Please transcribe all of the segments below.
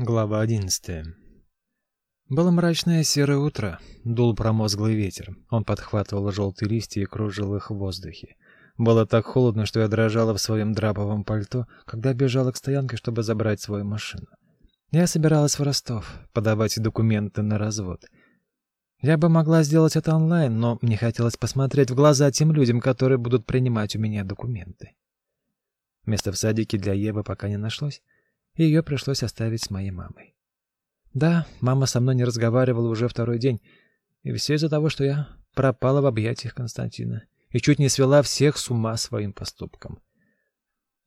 Глава одиннадцатая. Было мрачное серое утро, дул промозглый ветер. Он подхватывал желтые листья и кружил их в воздухе. Было так холодно, что я дрожала в своем драповом пальто, когда бежала к стоянке, чтобы забрать свою машину. Я собиралась в Ростов подавать документы на развод. Я бы могла сделать это онлайн, но мне хотелось посмотреть в глаза тем людям, которые будут принимать у меня документы. Места в садике для Евы пока не нашлось и ее пришлось оставить с моей мамой. Да, мама со мной не разговаривала уже второй день, и все из-за того, что я пропала в объятиях Константина и чуть не свела всех с ума своим поступком.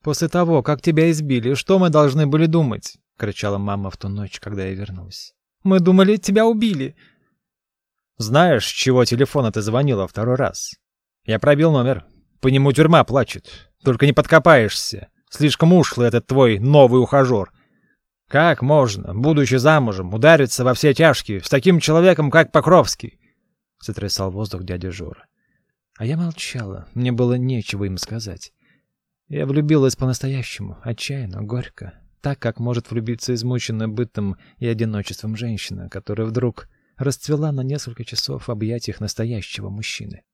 «После того, как тебя избили, что мы должны были думать?» — кричала мама в ту ночь, когда я вернулась. «Мы думали, тебя убили!» «Знаешь, чего телефона ты звонила второй раз?» «Я пробил номер. По нему тюрьма плачет. Только не подкопаешься. Слишком ушлый этот твой новый ухажер. Как можно, будучи замужем, удариться во все тяжкие с таким человеком, как Покровский? Сотрясал воздух дядя Жора. А я молчала, мне было нечего им сказать. Я влюбилась по-настоящему, отчаянно, горько, так, как может влюбиться измученная бытом и одиночеством женщина, которая вдруг расцвела на несколько часов в объятиях настоящего мужчины.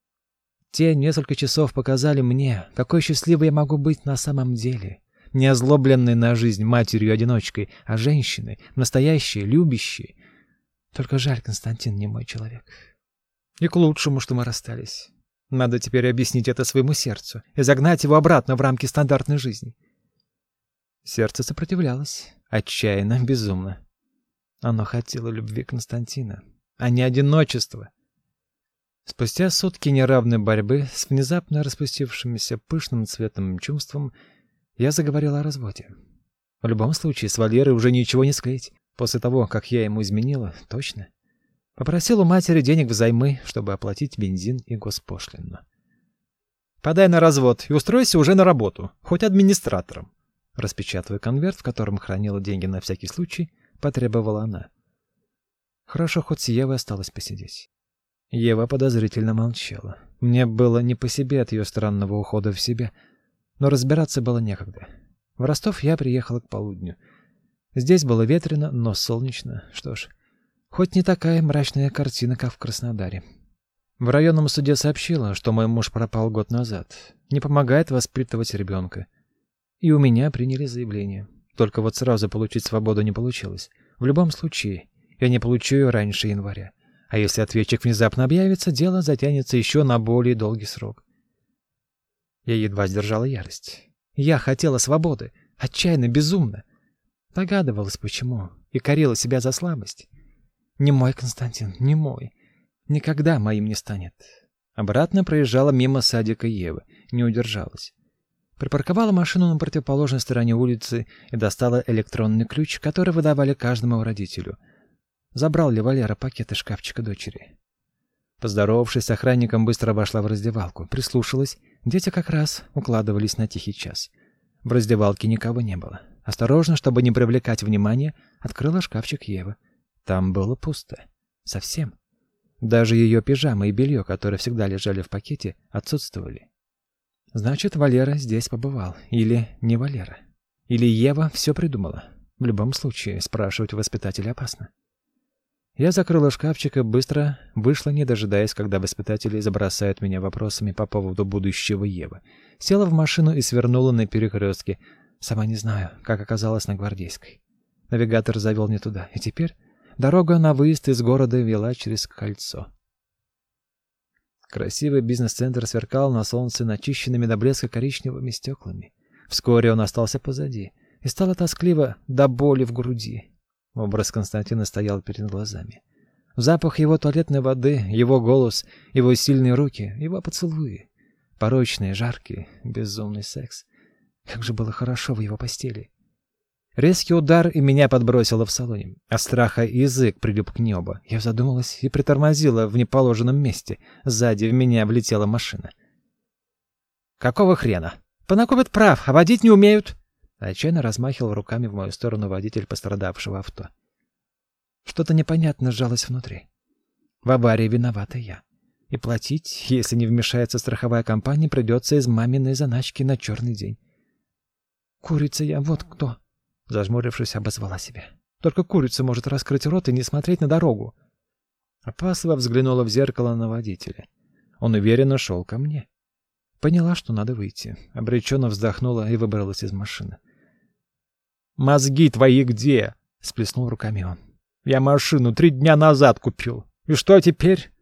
Те несколько часов показали мне, какой счастливой я могу быть на самом деле. Не озлобленной на жизнь матерью-одиночкой, а женщиной, настоящей, любящей. Только жаль, Константин не мой человек. И к лучшему, что мы расстались. Надо теперь объяснить это своему сердцу и загнать его обратно в рамки стандартной жизни. Сердце сопротивлялось, отчаянно, безумно. Оно хотело любви Константина, а не одиночества. Спустя сутки неравной борьбы с внезапно распустившимся пышным цветом чувством, я заговорил о разводе. В любом случае, с Валерой уже ничего не склеить. После того, как я ему изменила, точно. Попросил у матери денег взаймы, чтобы оплатить бензин и госпошлину. «Подай на развод и устройся уже на работу, хоть администратором». Распечатывая конверт, в котором хранила деньги на всякий случай, потребовала она. Хорошо, хоть с Евой осталось посидеть. Ева подозрительно молчала. Мне было не по себе от ее странного ухода в себя, но разбираться было некогда. В Ростов я приехала к полудню. Здесь было ветрено, но солнечно. Что ж, хоть не такая мрачная картина, как в Краснодаре. В районном суде сообщила, что мой муж пропал год назад, не помогает воспитывать ребенка. И у меня приняли заявление. Только вот сразу получить свободу не получилось. В любом случае, я не получу ее раньше января. А если ответчик внезапно объявится, дело затянется еще на более долгий срок. Я едва сдержала ярость. Я хотела свободы, отчаянно, безумно. Догадывалась, почему, и корила себя за слабость. Не мой Константин, не мой. Никогда моим не станет. Обратно проезжала мимо садика Евы, не удержалась. Припарковала машину на противоположной стороне улицы и достала электронный ключ, который выдавали каждому родителю — забрал ли Валера пакет из шкафчика дочери. Поздоровавшись с охранником, быстро вошла в раздевалку, прислушалась. Дети как раз укладывались на тихий час. В раздевалке никого не было. Осторожно, чтобы не привлекать внимания, открыла шкафчик Евы. Там было пусто. Совсем. Даже ее пижама и белье, которые всегда лежали в пакете, отсутствовали. Значит, Валера здесь побывал. Или не Валера. Или Ева все придумала. В любом случае, спрашивать воспитателя опасно. Я закрыла шкафчик и быстро вышла, не дожидаясь, когда воспитатели забросают меня вопросами по поводу будущего Евы. Села в машину и свернула на перекрестке. Сама не знаю, как оказалась на Гвардейской. Навигатор завел не туда, и теперь дорога на выезд из города вела через кольцо. Красивый бизнес-центр сверкал на солнце начищенными до блеска коричневыми стеклами. Вскоре он остался позади, и стало тоскливо до боли в груди. Образ Константина стоял перед глазами. Запах его туалетной воды, его голос, его сильные руки, его поцелуи. Порочный, жаркий, безумный секс. Как же было хорошо в его постели. Резкий удар и меня подбросило в салоне. От страха язык прилип к небу. Я задумалась и притормозила в неположенном месте. Сзади в меня влетела машина. «Какого хрена? Понакопят прав, а водить не умеют!» Отчаянно размахивал руками в мою сторону водитель пострадавшего авто. Что-то непонятно сжалось внутри. В аварии виновата я. И платить, если не вмешается страховая компания, придется из маминой заначки на черный день. Курица я, вот кто. Зажмурившись, обозвала себя. Только курица может раскрыть рот и не смотреть на дорогу. Опасливо взглянула в зеркало на водителя. Он уверенно шел ко мне. Поняла, что надо выйти. Обреченно вздохнула и выбралась из машины. «Мозги твои где?» — сплеснул руками он. «Я машину три дня назад купил. И что теперь?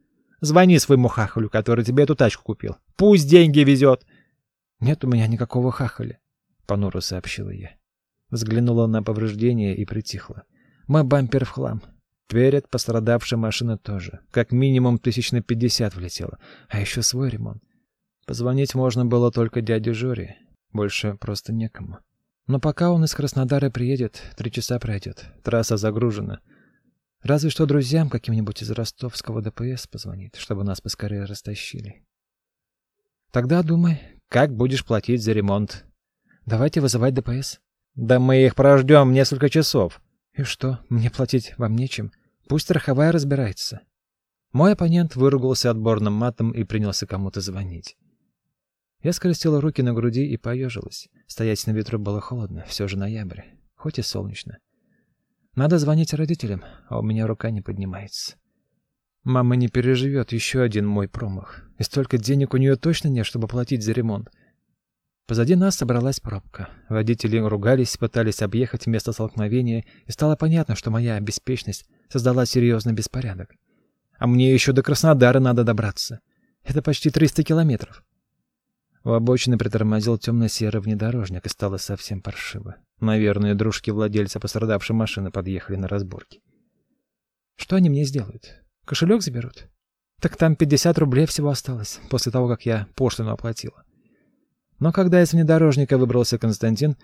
Звони своему хахалю, который тебе эту тачку купил. Пусть деньги везет!» «Нет у меня никакого хахаля», — понуро сообщила я. Взглянула на повреждения и притихла. Мой бампер в хлам. Дверь от пострадавшей машины тоже. Как минимум тысяч на пятьдесят влетело. А еще свой ремонт. Позвонить можно было только дяде Жоре. Больше просто некому. Но пока он из Краснодара приедет, три часа пройдет. Трасса загружена. Разве что друзьям каким-нибудь из ростовского ДПС позвонит, чтобы нас поскорее растащили. Тогда думай, как будешь платить за ремонт. Давайте вызывать ДПС. Да мы их прождем несколько часов. И что, мне платить вам нечем? Пусть страховая разбирается. Мой оппонент выругался отборным матом и принялся кому-то звонить. Я скрестила руки на груди и поежилась. Стоять на ветру было холодно, все же ноябрь, хоть и солнечно. Надо звонить родителям, а у меня рука не поднимается. Мама не переживет еще один мой промах. И столько денег у нее точно нет, чтобы платить за ремонт. Позади нас собралась пробка. Водители ругались, пытались объехать место столкновения, и стало понятно, что моя беспечность создала серьезный беспорядок. А мне еще до Краснодара надо добраться. Это почти 300 километров. У обочины притормозил темно-серый внедорожник, и стало совсем паршиво. Наверное, дружки владельца пострадавшей машины подъехали на разборки. Что они мне сделают? Кошелек заберут? Так там 50 рублей всего осталось, после того, как я пошлину оплатила. Но когда из внедорожника выбрался Константин,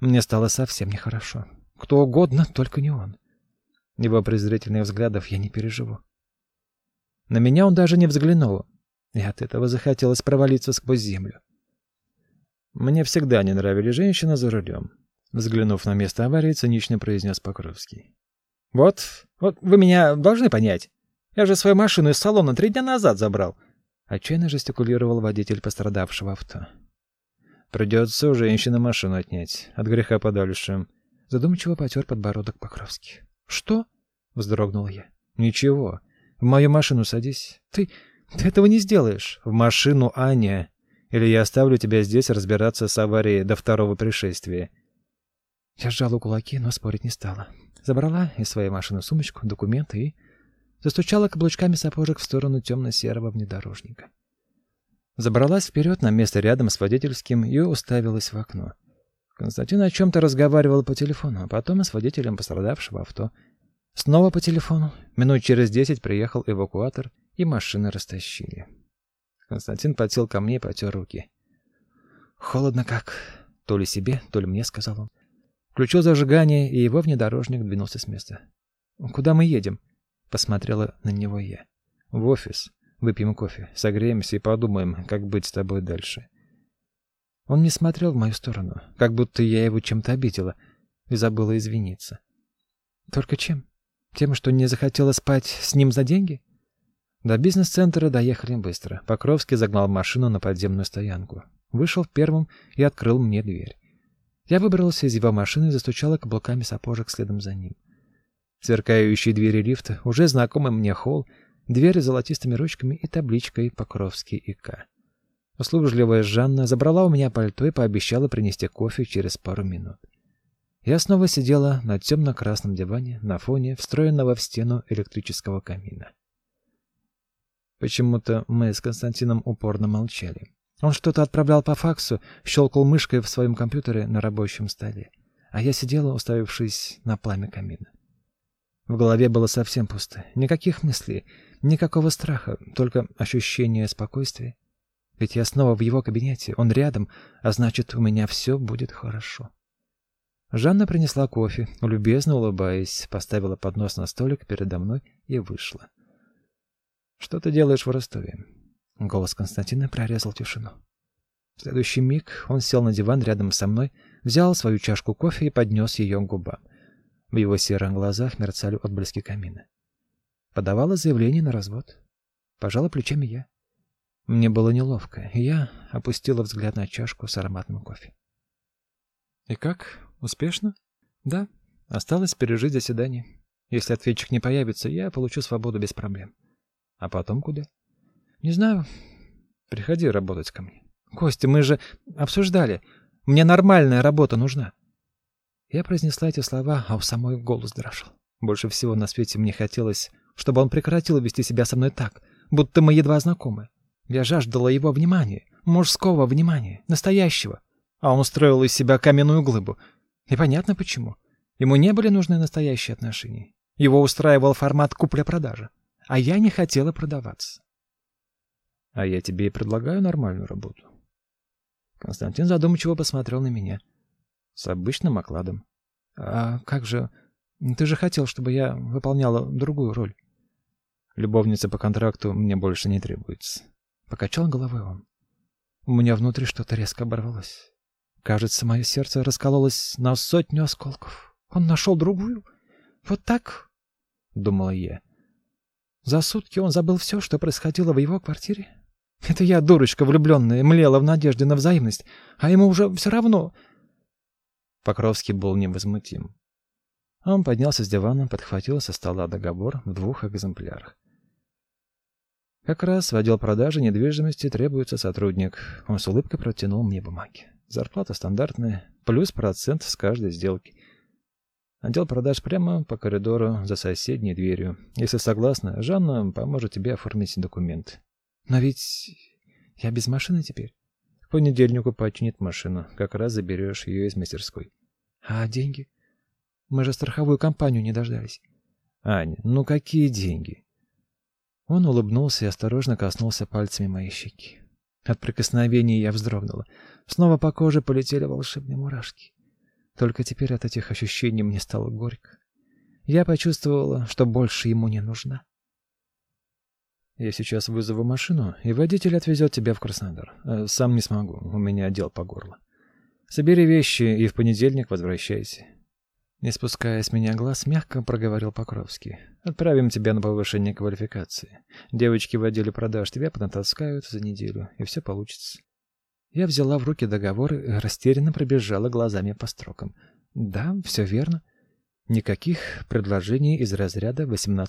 мне стало совсем нехорошо. Кто угодно, только не он. Его презрительных взглядов я не переживу. На меня он даже не взглянул, и от этого захотелось провалиться сквозь землю. Мне всегда не нравились женщины за рулем. Взглянув на место аварии, цинично произнес Покровский. «Вот, вот вы меня должны понять. Я же свою машину из салона три дня назад забрал». Отчаянно жестикулировал водитель пострадавшего авто. Придется у женщины машину отнять. От греха подальше. Задумчиво потер подбородок Покровский. Что? Вздрогнул я. Ничего. В мою машину садись. Ты... ты этого не сделаешь. В машину, Аня. Или я оставлю тебя здесь разбираться с аварией до второго пришествия. Я сжала кулаки, но спорить не стала. Забрала из своей машины сумочку, документы и... Застучала каблучками сапожек в сторону темно-серого внедорожника. Забралась вперед на место рядом с водительским и уставилась в окно. Константин о чем-то разговаривал по телефону, а потом с водителем пострадавшего авто. Снова по телефону. Минут через десять приехал эвакуатор, и машины растащили. Константин подсел ко мне и потер руки. «Холодно как. То ли себе, то ли мне», — сказал он. Включил зажигание, и его внедорожник двинулся с места. «Куда мы едем?» — посмотрела на него я. «В офис. Выпьем кофе, согреемся и подумаем, как быть с тобой дальше. Он не смотрел в мою сторону, как будто я его чем-то обидела и забыла извиниться. Только чем? Тем, что не захотела спать с ним за деньги? До бизнес-центра доехали быстро. Покровский загнал машину на подземную стоянку. Вышел первым и открыл мне дверь. Я выбрался из его машины и застучала каблуками сапожек следом за ним. Сверкающие двери лифта, уже знакомый мне холл, Дверь с золотистыми ручками и табличкой «Покровский ИК». Услужливая Жанна забрала у меня пальто и пообещала принести кофе через пару минут. Я снова сидела на темно-красном диване на фоне встроенного в стену электрического камина. Почему-то мы с Константином упорно молчали. Он что-то отправлял по факсу, щелкал мышкой в своем компьютере на рабочем столе, а я сидела, уставившись на пламя камина. В голове было совсем пусто, никаких мыслей, Никакого страха, только ощущение спокойствия. Ведь я снова в его кабинете, он рядом, а значит, у меня все будет хорошо. Жанна принесла кофе, любезно улыбаясь, поставила поднос на столик передо мной и вышла. «Что ты делаешь в Ростове?» Голос Константина прорезал тишину. В следующий миг он сел на диван рядом со мной, взял свою чашку кофе и поднес ее к губам. В его серых глазах мерцали отблески камина. Подавала заявление на развод. Пожала плечами я. Мне было неловко, и я опустила взгляд на чашку с ароматным кофе. «И как? Успешно?» «Да. Осталось пережить заседание. Если ответчик не появится, я получу свободу без проблем. А потом куда? Не знаю. Приходи работать ко мне. Костя, мы же обсуждали. Мне нормальная работа нужна. Я произнесла эти слова, а у самой голос дрожал. Больше всего на свете мне хотелось, чтобы он прекратил вести себя со мной так, будто мы едва знакомы. Я жаждала его внимания, мужского внимания, настоящего. А он устроил из себя каменную глыбу. И понятно почему. Ему не были нужны настоящие отношения. Его устраивал формат купля-продажа. А я не хотела продаваться. А я тебе и предлагаю нормальную работу. Константин задумчиво посмотрел на меня. С обычным окладом. А как же... Ты же хотел, чтобы я выполняла другую роль. Любовница по контракту мне больше не требуется. Покачал головой он. У меня внутри что-то резко оборвалось. Кажется, мое сердце раскололось на сотню осколков. Он нашел другую? Вот так? Думала я. За сутки он забыл все, что происходило в его квартире? Это я, дурочка влюбленная, млела в надежде на взаимность, а ему уже все равно. Покровский был невозмутим. Он поднялся с дивана, подхватил со стола договор в двух экземплярах. Как раз в отдел продажи недвижимости требуется сотрудник. Он с улыбкой протянул мне бумаги. Зарплата стандартная, плюс процент с каждой сделки. Отдел продаж прямо по коридору за соседней дверью. Если согласна, Жанна поможет тебе оформить документ. Но ведь я без машины теперь. К понедельнику починит машину. Как раз заберешь ее из мастерской. А деньги? Мы же страховую компанию не дождались. Аня, ну какие деньги? Он улыбнулся и осторожно коснулся пальцами моей щеки. От прикосновения я вздрогнула. Снова по коже полетели волшебные мурашки. Только теперь от этих ощущений мне стало горько. Я почувствовала, что больше ему не нужна. Я сейчас вызову машину, и водитель отвезет тебя в Краснодар. Э, сам не смогу, у меня дел по горло. Собери вещи и в понедельник возвращайся. Не спуская с меня глаз, мягко проговорил Покровский. Отправим тебя на повышение квалификации. Девочки в отделе продаж тебя понатаскают за неделю, и все получится. Я взяла в руки договор и растерянно пробежала глазами по строкам. Да, все верно. Никаких предложений из разряда 18+.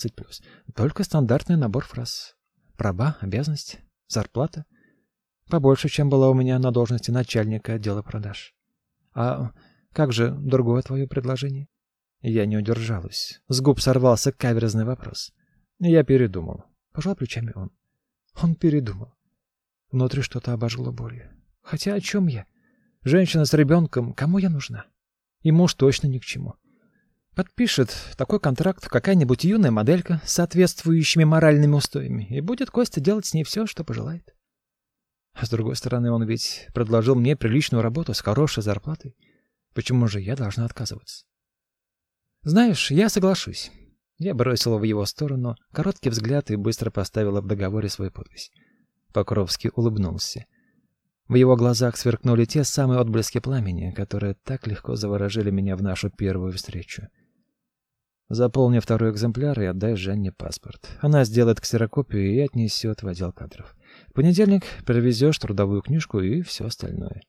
Только стандартный набор фраз. Права, обязанности, зарплата. Побольше, чем была у меня на должности начальника отдела продаж. А как же другое твое предложение? Я не удержалась. С губ сорвался каверзный вопрос. Я передумал. Пожал плечами он. Он передумал. Внутри что-то обожгло болью. Хотя о чем я? Женщина с ребенком, кому я нужна? И муж точно ни к чему. Подпишет такой контракт какая-нибудь юная моделька с соответствующими моральными устоями, и будет Костя делать с ней все, что пожелает. А с другой стороны, он ведь предложил мне приличную работу с хорошей зарплатой. Почему же я должна отказываться? Знаешь, я соглашусь. Я бросила в его сторону короткий взгляд и быстро поставила в договоре свою подпись. Покровский улыбнулся. В его глазах сверкнули те самые отблески пламени, которые так легко заворожили меня в нашу первую встречу. Заполни второй экземпляр и отдай Жанне паспорт. Она сделает ксерокопию и отнесет в отдел кадров. В понедельник привезешь трудовую книжку и все остальное.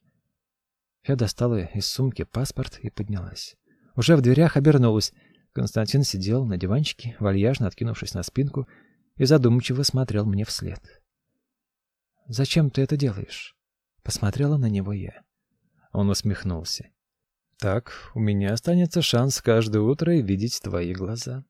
Я достала из сумки паспорт и поднялась. Уже в дверях обернулась. Константин сидел на диванчике, вальяжно откинувшись на спинку, и задумчиво смотрел мне вслед. «Зачем ты это делаешь?» Посмотрела на него я. Он усмехнулся. Так, у меня останется шанс каждое утро видеть твои глаза.